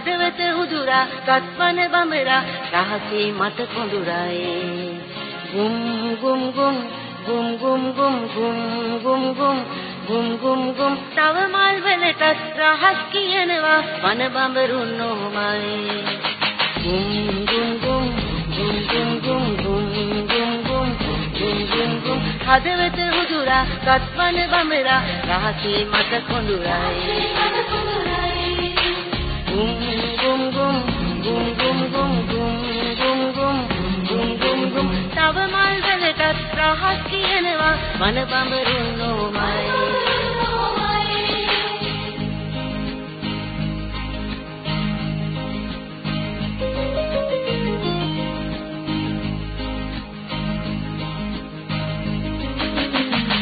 හදවත උදුරා කත්වන බඹරා රහසේ මත කොඳුරයි ගුම් ගුම් ගුම් ගුම් ගුම් ගුම් ගුම් ගුම් ගුම් ගුම් ගුම් ගුම් තව මල් වලට රහස් කියනවා වන බඹරුන් නොමයි ගුම් ගුම් ගුම් ගුම් ගුම් ගුම් ගුම් ගුම් ගුම් ගුම් ගුම් ගුම් හදවත උදුරා කත්වන බඹරා රහසේ මත කොඳුරයි ගුම් ගුම් ගුම් ගුම් ගුම් ගුම් ගුම් ගුම් ගුම් ගුම් ගුම් ගුම් තව මල් වලට රහස් කියනවා වන බඹරුන් නොමයි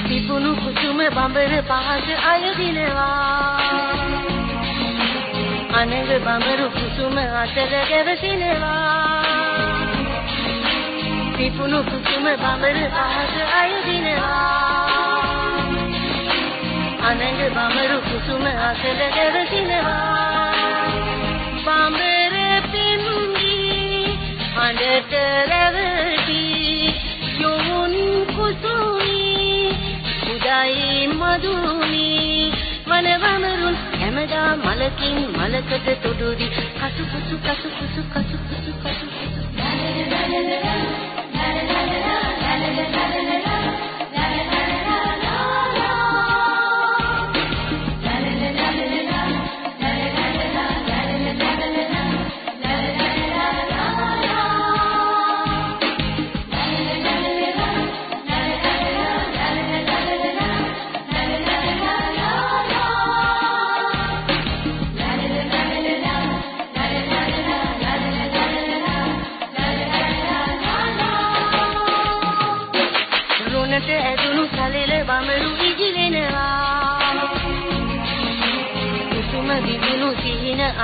පිපුණු කුසුම බඹර පහස අයදිනවා අනග බඹරු කුසුම අතර ගැවසිනවා. පිපුණු කුසුම බඹර පහස අයදිනවා. අනග බඹරු කුසුම අතර ගැවසිනවා. බඹර පිම්බි හඬට රැවටි යොමුන් කුසුමි උදයි මදුනි වනවමරුන් හැමදා මලකින් මලකට තොටුදි කසු කුසු කසු කුසු කසු කුසු කසු කුසු.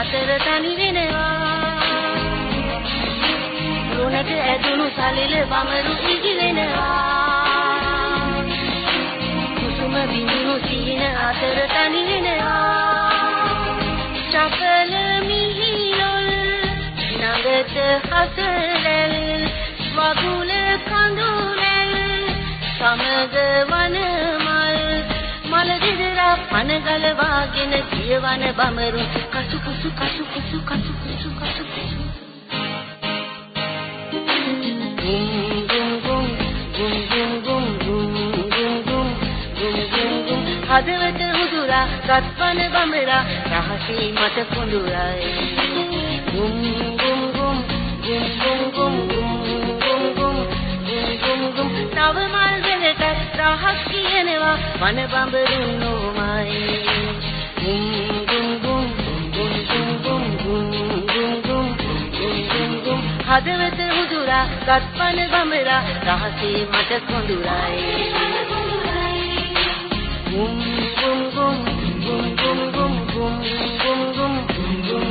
අතර තනි වෙනවා රුණට ඇදුණු සලෙල බමරු ඉජිලෙනවා කුසුම විදුණු සිහින අතර තනි වෙනවා චකල මිහිලොල් නගත හසලල් ගලවාගෙන කියවන බමරු. කසු කුසු කසු කුසු කසු කුසු කසු කුසු. ගුම් ගුම් ගුම් ගුම් ගුම් ගුම් ගුම් ගුම් ගුම් ගුම් ගුම් හදවත උදුරා ගත්වන බමරා රහසේ මත කොඳුරයි ගුම් ගුම් ගුම් ගුම් ගුම් ගුම් ගුම් ගුම් ගුම් ගුම් ගුම් ගුම් තව මල් වෙලට රහස් කියනවා වන බඹරුන් නොමයි. ගුම් ගුම් ගුම් ගුම් ගුම් ගුම් ගුම් ගුම් ගුම් ගුම් ගුම් ගුම් හදවත උදුරා ගත්වන බඹරා රහසේ මට කොඳුරයි ගුම් ගුම් ගුම් ගුම් ගුම් ගුම් ගුම් ගුම් ගුම් ගුම්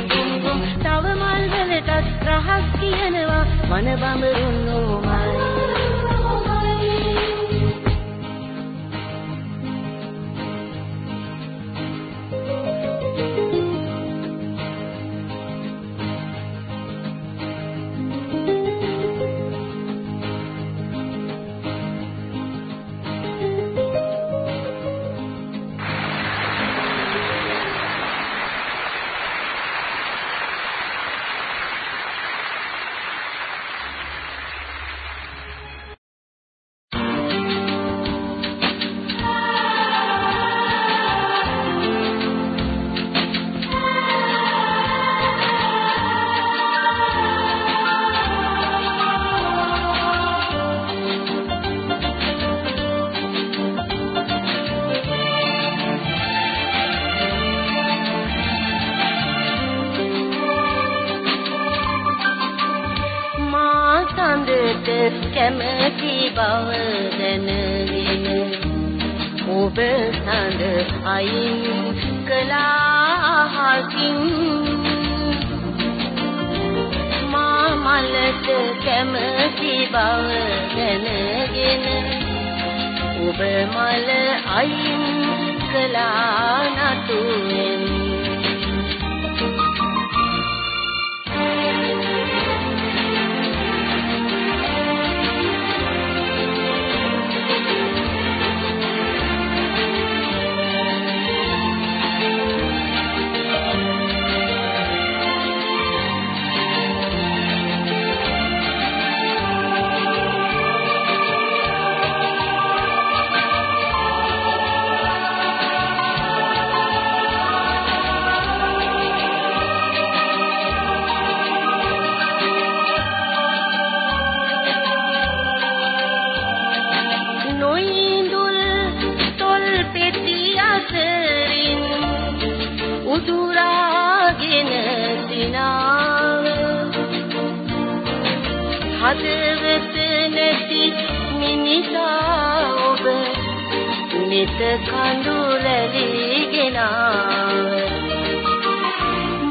නිත කඳුලැලිගෙන.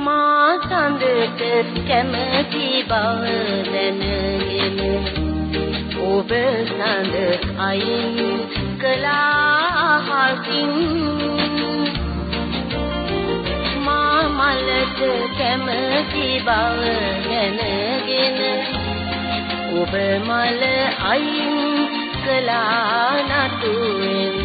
මා සඳට කැමති බව දැනගෙන ඔබ සඳ අයින් කළා හසින් මා මලට කැමති බව දැනගෙන ඔබ මල අයින් කළා නටුවෙන්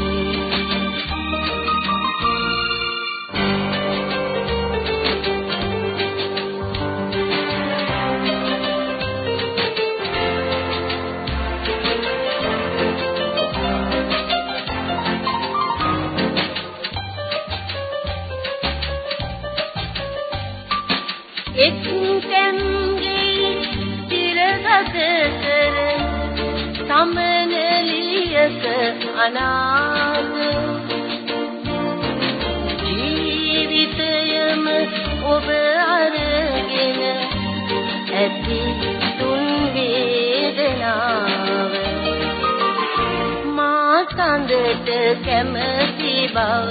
අනාථ ජීවිතයම ඔබ අරගෙන ඇති තුන් වේදනාව. මා සඳට කැමති බව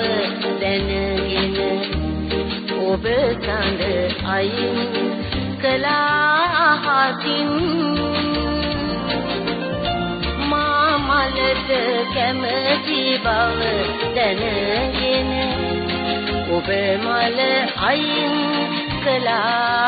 දැනගෙන ඔබ සඳ අයින් කළා අහසින් මලට කැමති බව දැනගෙන ඔබ මල අයින් කළා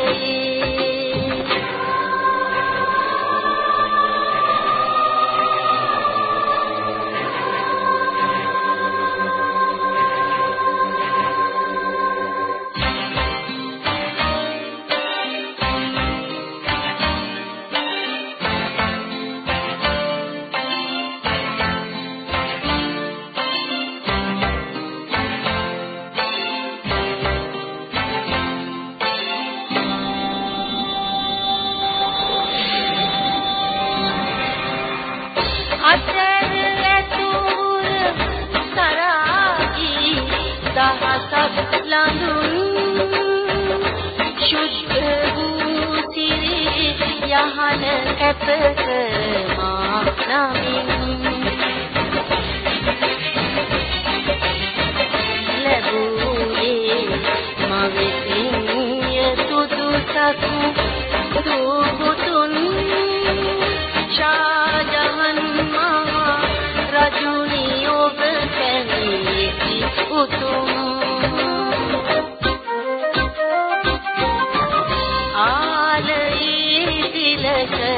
තිලකය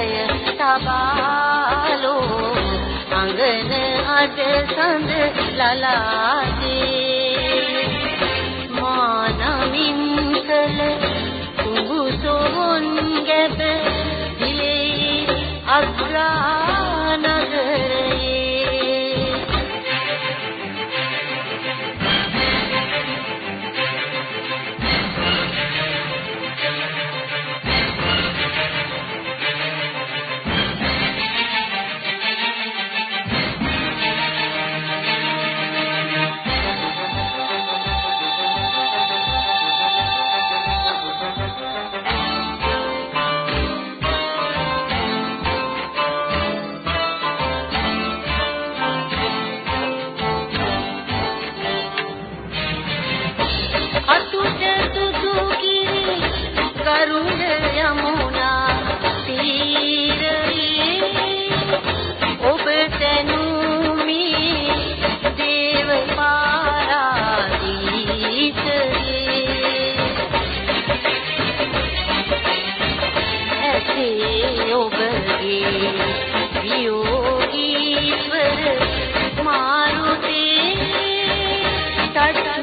තබාලෝ අංගන අද සඳ ලලාදී like that.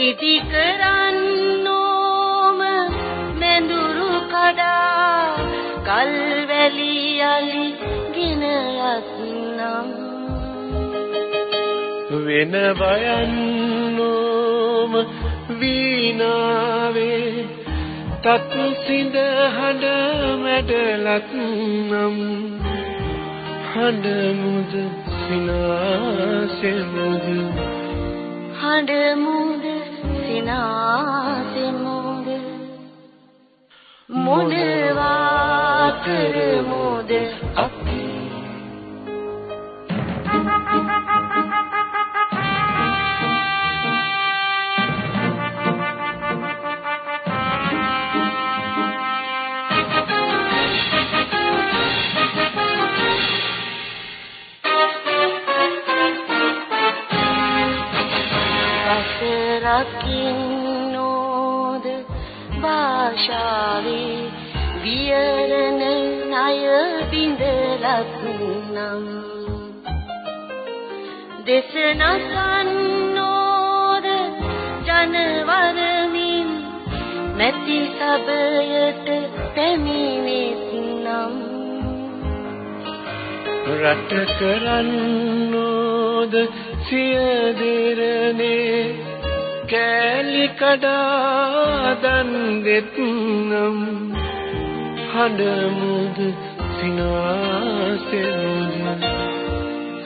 ඉදි කරන්නෝම මෙඳුරු කඩා කල්වැලි යලි ගෙන යත්නම් වෙන බයන්නෝම වීනාවේ තත් සිඳ හඬ මැඩලත් නම්. හඬ මුද සිනාසෙමුද? හඬ මුද සිනාසෙමුද? මොනවා කරමුද අපි රකින්නෝද භාෂාවේ වියරණ ණය බිඳලත් නම්. දේශනසන්නෝද ජනවරමින් නැති සබයට පැමිණෙත් නම්. රට කරන්නෝද? සිය දෙරනේ කෑලි කඩා දන් දෙත්නම් හඬ මුද සිනාසෙමුද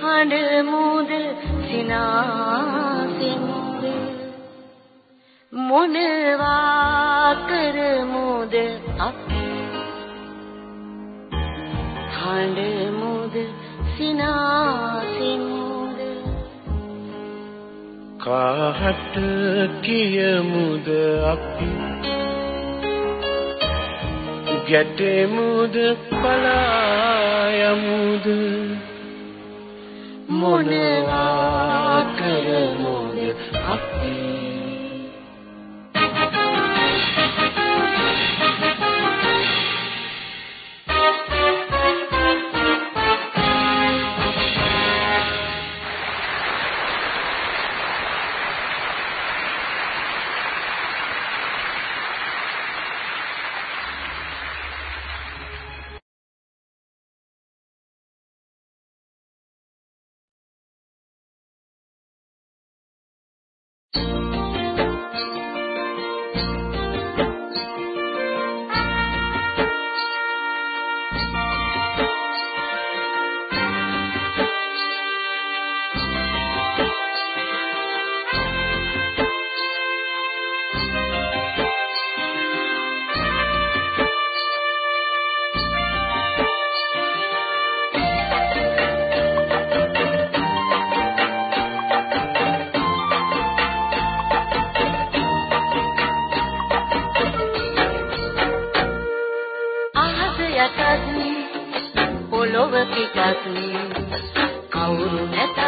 හඬ මුද සිනාසෙමුද මොනවා කරමුද අපි? හඬ මුද සිනාසෙමුද කාහට කියමුද අපි? ගැටෙමුද පලායමුද? මොනවා කරමුද අපි? ඔබ පිටත් කවුරු නැතත්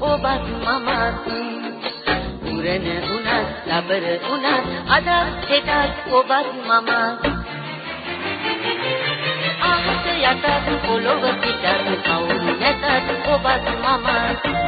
ඔබත් මමත් පුරණ උනත් ලබර උනත් අදත් හෙටත් ඔබත් මම අහස යටත් පොළොව පිටත් කවුරු නැතත් ඔබත් මමත්.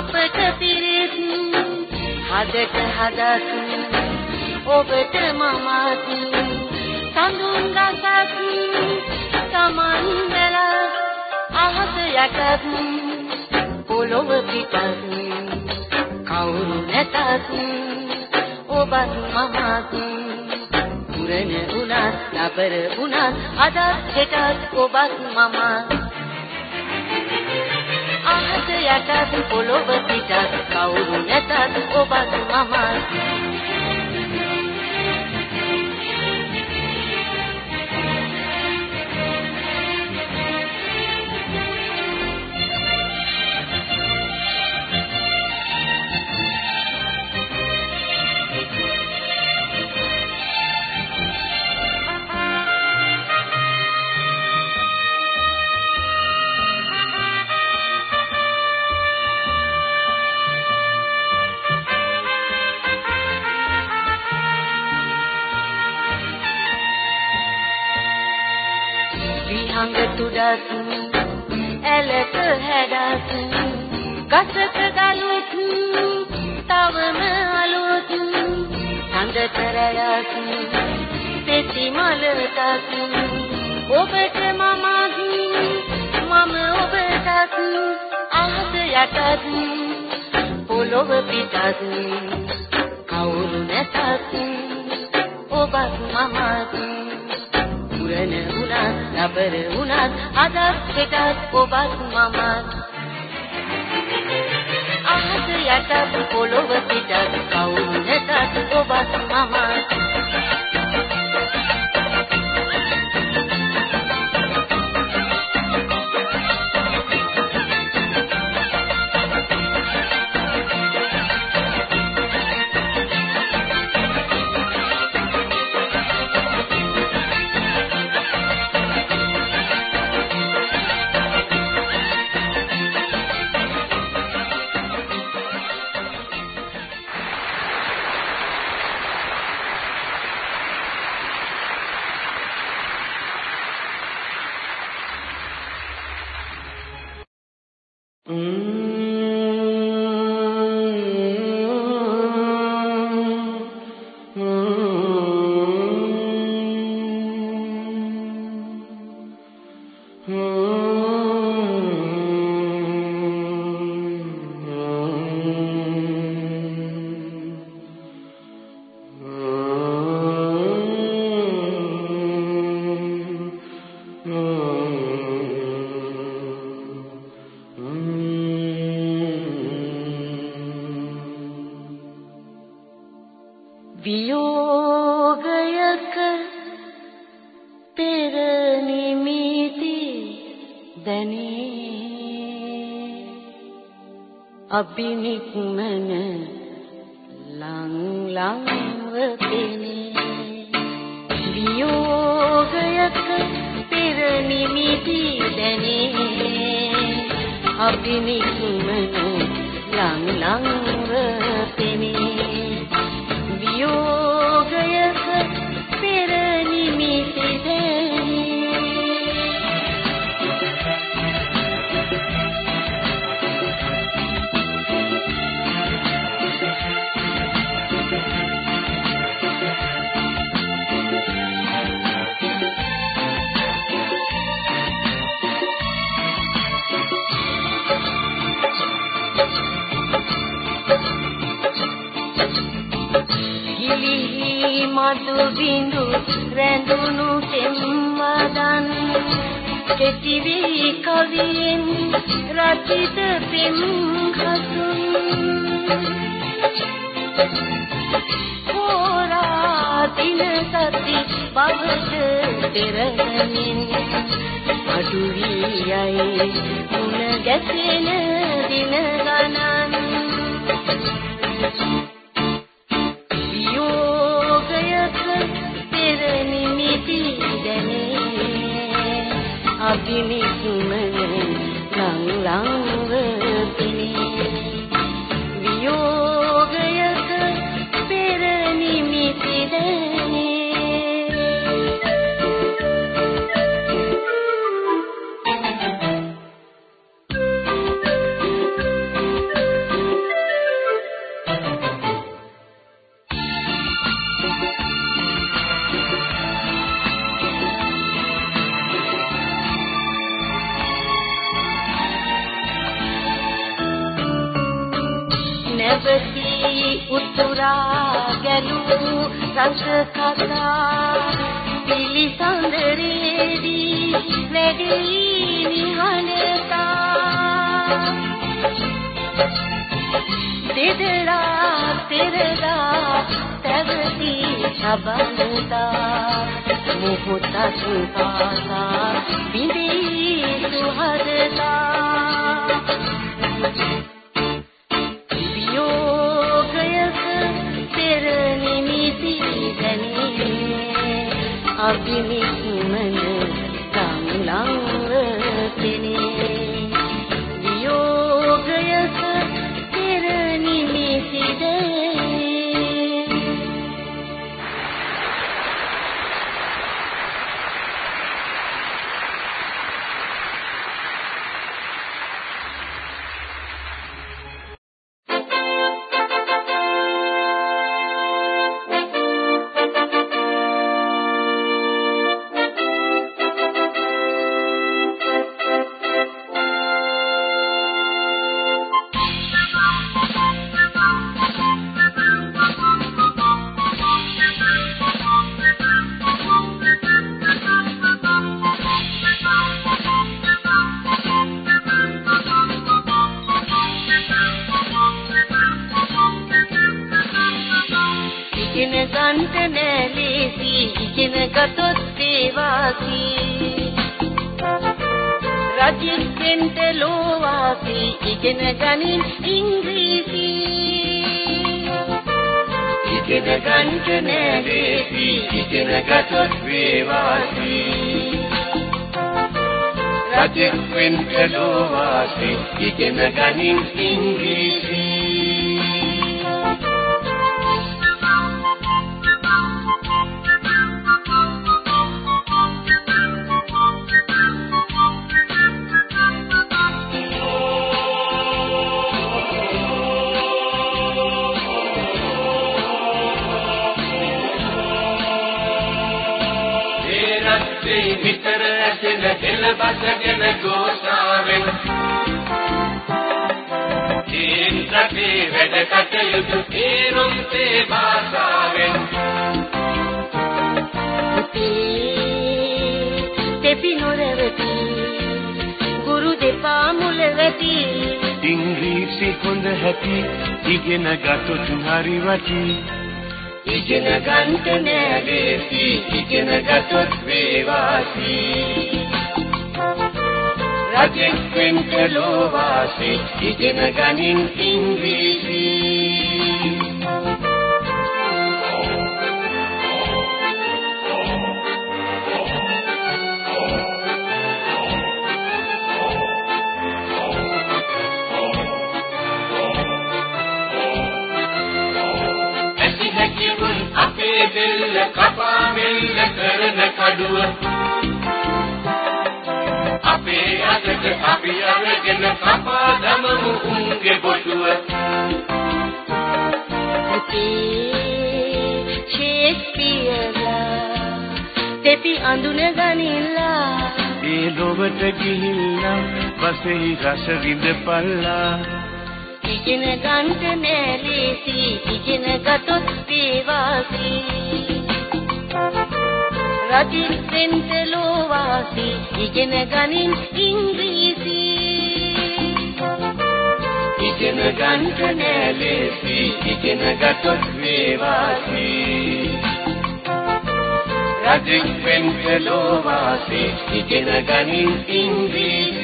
අපට පිරිත් හදට හදත් ඔබට මමත් සඳුන් ගසක් තමන් වෙලා අහස යටත් පොළොව පිටත් කවුරු නැතත් ඔබත් මමත් පුරණ උනත් නබර උනත් අදත් හෙටත් ඔබත් මමත් යටත් පොළොව පිටත් කවුරු නැතත් ඔබත් මමත්. ගොඩක් ඇලක හැඩක් ගසක ගලුත් තවම අලුත් හඳතරයක් පෙති මලටක් ඔබට මමහි මම ඔබටත් අහස යටත් පොළොව පිටත් කවුරු නැතත් ඔබත් මමත් උරණ උනත් නපර උනත් අදත් පිටත් ඔබත් මමත්. අහස යටත් පොළොව පිටත් කවුරුටත් ඔබත් මමත්. Rabbini kumeni රැඳුණු සෙම්මදන් කෙටි වී කවියෙන් රචිත පෙම් හසුන් හෝරා දින සති බවට පෙරමින් අඩු වී යයි මුණ ගැසෙන දින ගණන්. නැවතී උතුරා ගැලූ රස කතා පිලිසඳරේදී වැඩි නිහඬතා දෙදලා පෙරලා පැවති සබඳතා. මොහොතක් පාසා බිඳී සුහදතා. අභිනික්මන සංලංව රජෙක්ෙන්ට ලෝවාසි ඉගෙන ගනින් ඉංග්‍රීසි. ඉගෙන ගන්නට නැලෙසි ඉගෙන ගතොත් වේවාසි. රජෙක් වෙන්න ලෝවාසි ඉගෙන ගනින් ඉංග්‍රීසි. එළබසගෙන ගෝසාවෙන්. රටේ වැඩ කටයුතු තේරුම් තේ භාෂාවෙන්. තෙපි නොරවති ගුරු දෙපා මුල වැටි. ඉංග්‍රීසි හොඳ හැටි ඉගෙන ගතොත් හරි වටි. ඉගෙන ගන්නට නෑ ලේසි ඉගෙන ගතොත් වේවාසි රජෙක් වෙන්න ලෝවාසි ඉගෙන ගනින් ඉංග්‍රීසි. අපේ දෙල්ල කපා මෙල්ල කරන කඩුව අපේ අතට අපි අරගෙන කපා දමමු උන්ගේ බොටුව දෙපි අඳුන ගනිල්ලා. ඒ ලොවට ගිහිල්ලා වසෙහි රස විඳපල්ලා ඉගෙන ගන්නට නෑ ලේසි ඉගෙන ගතොත් වේවාසි රජෙක් වෙන්න ලෝවාසි ඉගෙන ගනින් ඉංග්‍රීසි. ඉගෙන ගන්නට නෑ ලේසි ඉගෙන ගතොත් වේවාසි රජෙක් වෙන්න ලෝවාසි ඉගෙන ගනින් ඉංග්‍රීසි.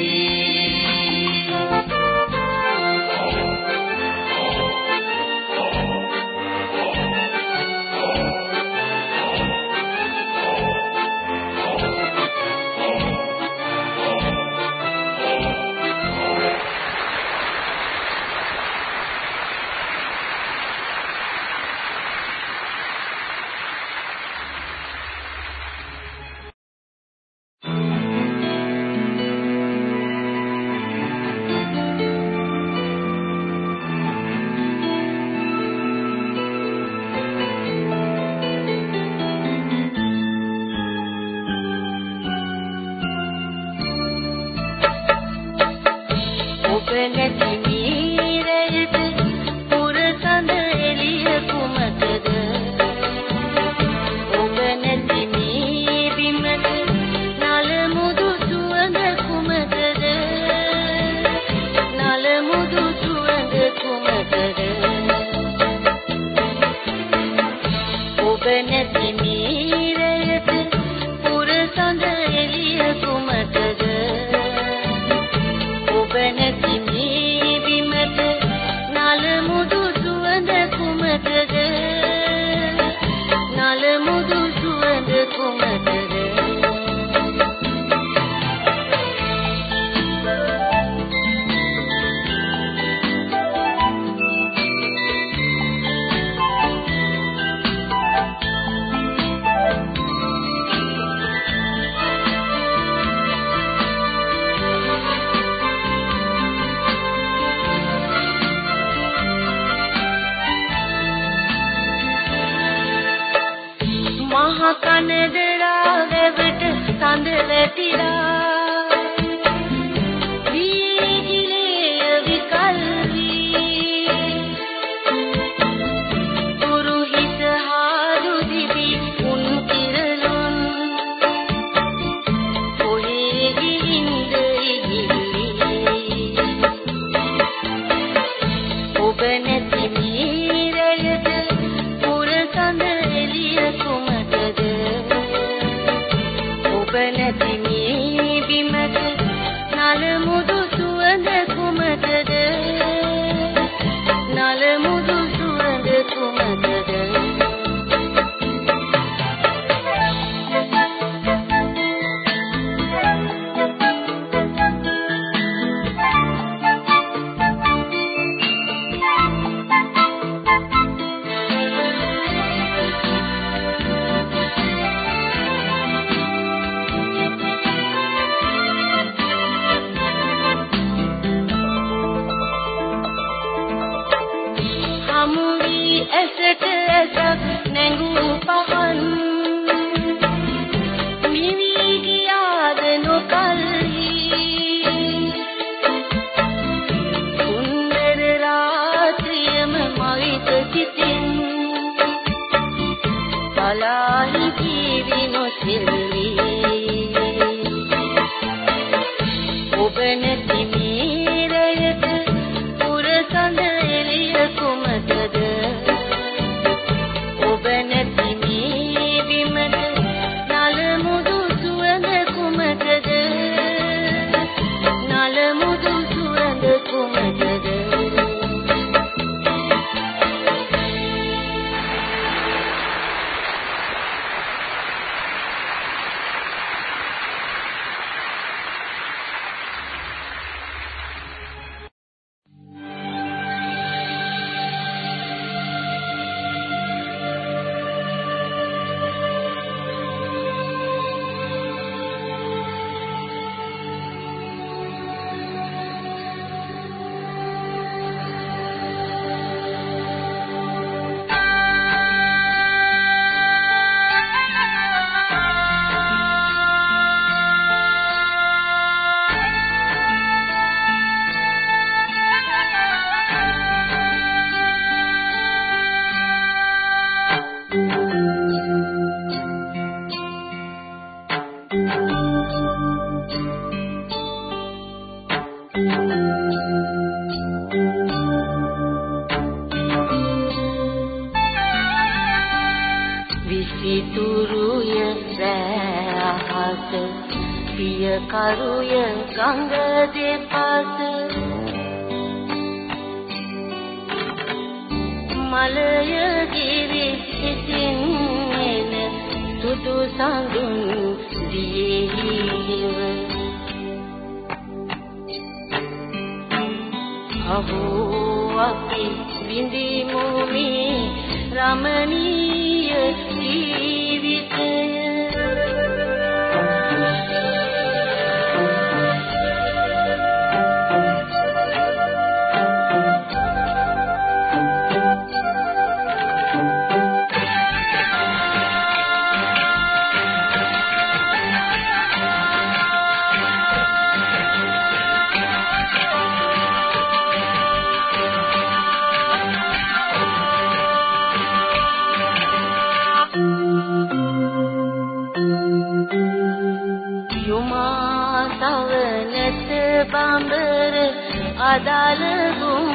අදාළ ගුම්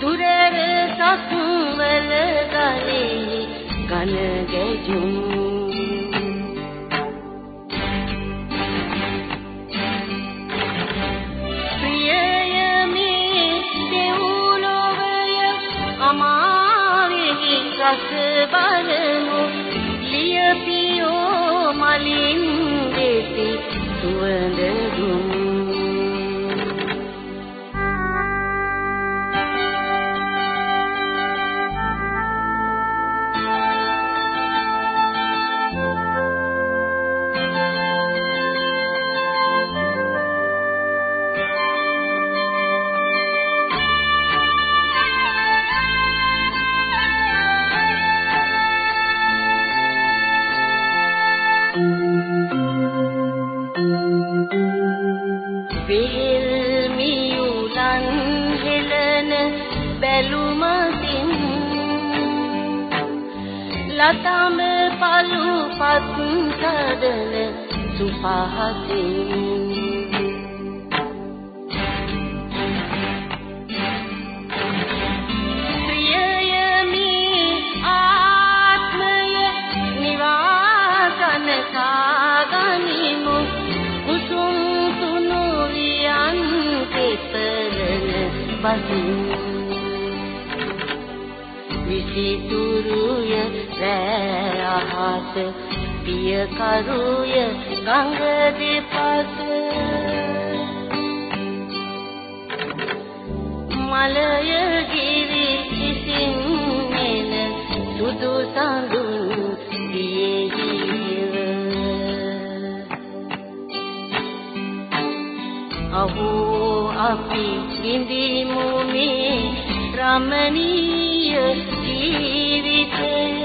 දුරර සක්වල ගලේ කන ගැජුම් රස බලමු ලියපියෝ මලින් දෙති සුවඳ පිය කරුය ගඟ දෙපස මලය ගිරි කිසින් එන සුදු සඳුන් දියෙහිව අහෝ අපි විඳිමු මේ රමණීය ජීවිතය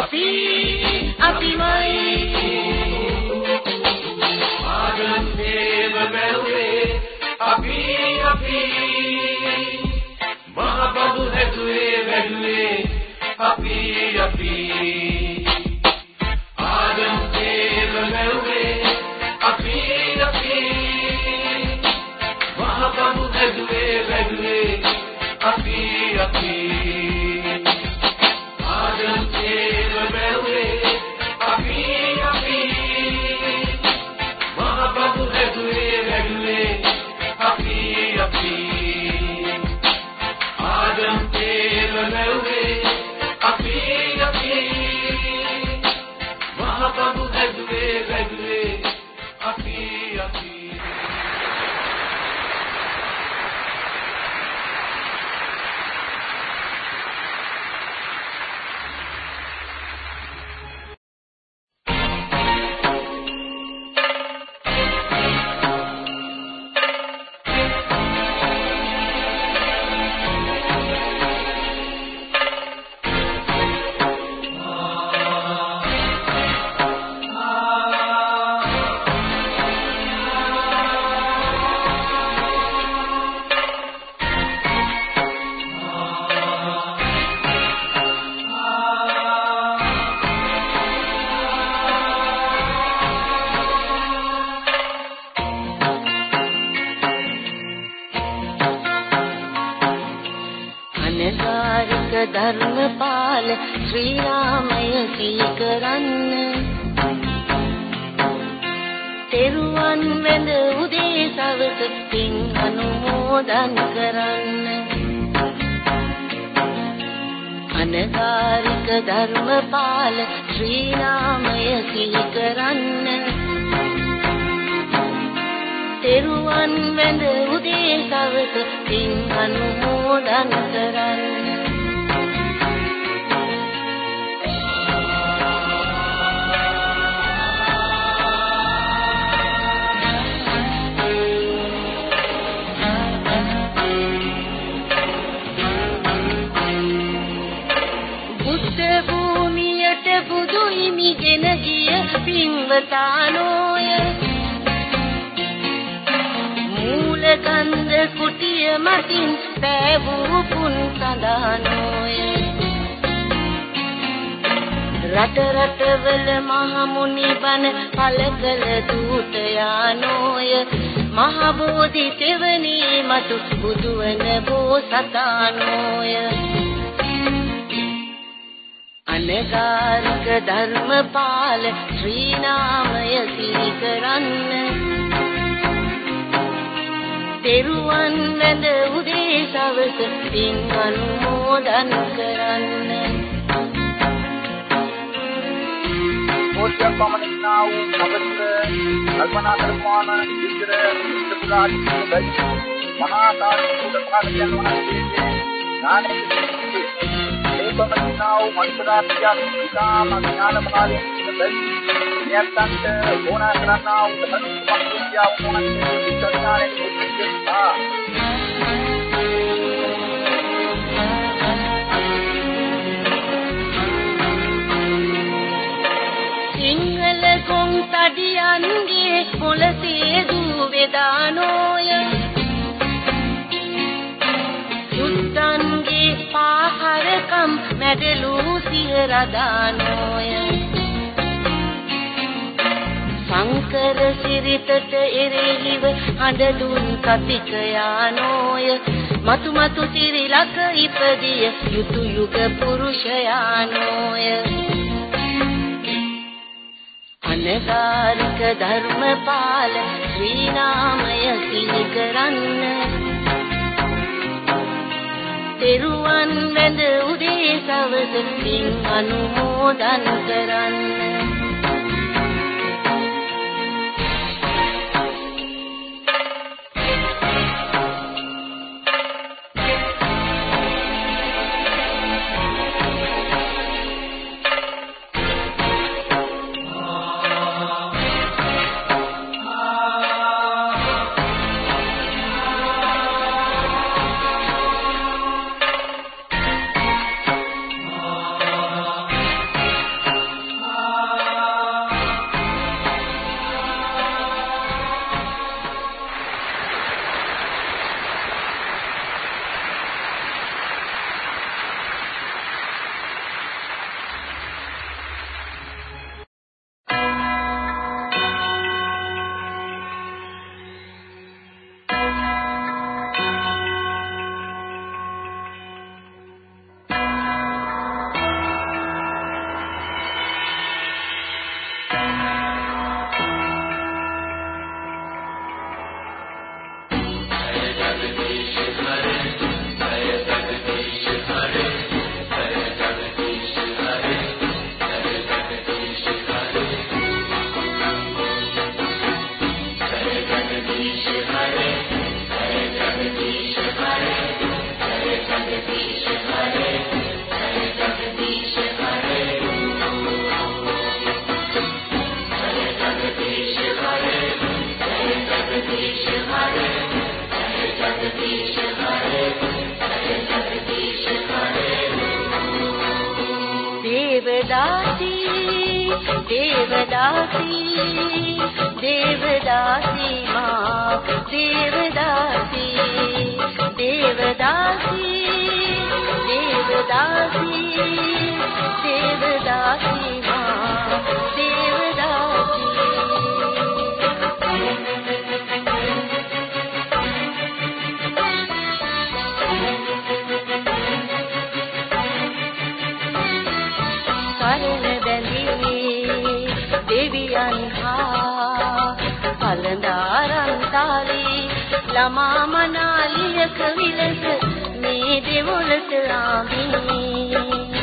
අපි අපිමයි ආගන්තේව බැලුවේ අපි අපි. මහබඳු හැදුවේ වැළුවේ අපි අපි. අනුමෝදන් කරන්න. අනගාരിക ධර්මපාල ශ්‍රී නාමය සිහි කරන්න. තෙරුවන් වැඳ උදේ සවස පින් අනුමෝදන් කරන්න. සිංවතානෝය. මූලකන්ද කුටිය මතින් පෑවූ පුන් සඳහනෝය. රට රටවල මහමුනි බණ පල කළ දූත යානෝය මහබෝධි තෙවනේ මතු බුදුවන බෝසතානෝය. ධනකාරක ධර්මපාල ශ්‍රී නාමය සිහි කරන්න තෙරුවන් වැඳ උදේ සවස පින් අනුමෝදන් කරන්න. පමණනා වූ සවස කල්පනා කරපාන ඉදිර ඉස්තුලාදී බයි මහා සාරි සුදපාල යන වහන්සේ නානේ උපමනාව මනුෂ්‍යත්වයක් ඉතාම ඥානමාලින් යත්තන්ට ඕනා කරනා උපමනාවක් කියා මොනසේ විචාරණය කිව්වා සිංහල කොන් තඩියන්ගේ පොළසේ දූ වේදානෝය මැඩලූ සිය රදානෝය. සංකර සිරිතට එරෙහිව අඬදුන් කතික යානෝය. මතු මතු සිරිලක ඉපදිය යුතු යුග පුරුෂයානෝය අනගාරික ධර්මපාල ශ්‍රී නාමය සිහි කරන්නේ තෙරුවන් වැඳ උදේ සවස පින් අනුමෝදන් කරන්න. देवदासी देवदासी माँ देवदासी देवदासी देवदासी देवदासी माँ देवदासी දෙවියන් හා පලඳාරන් තාලී ළමා මනාලියක විලස මේ දෙවොලට ආමිනී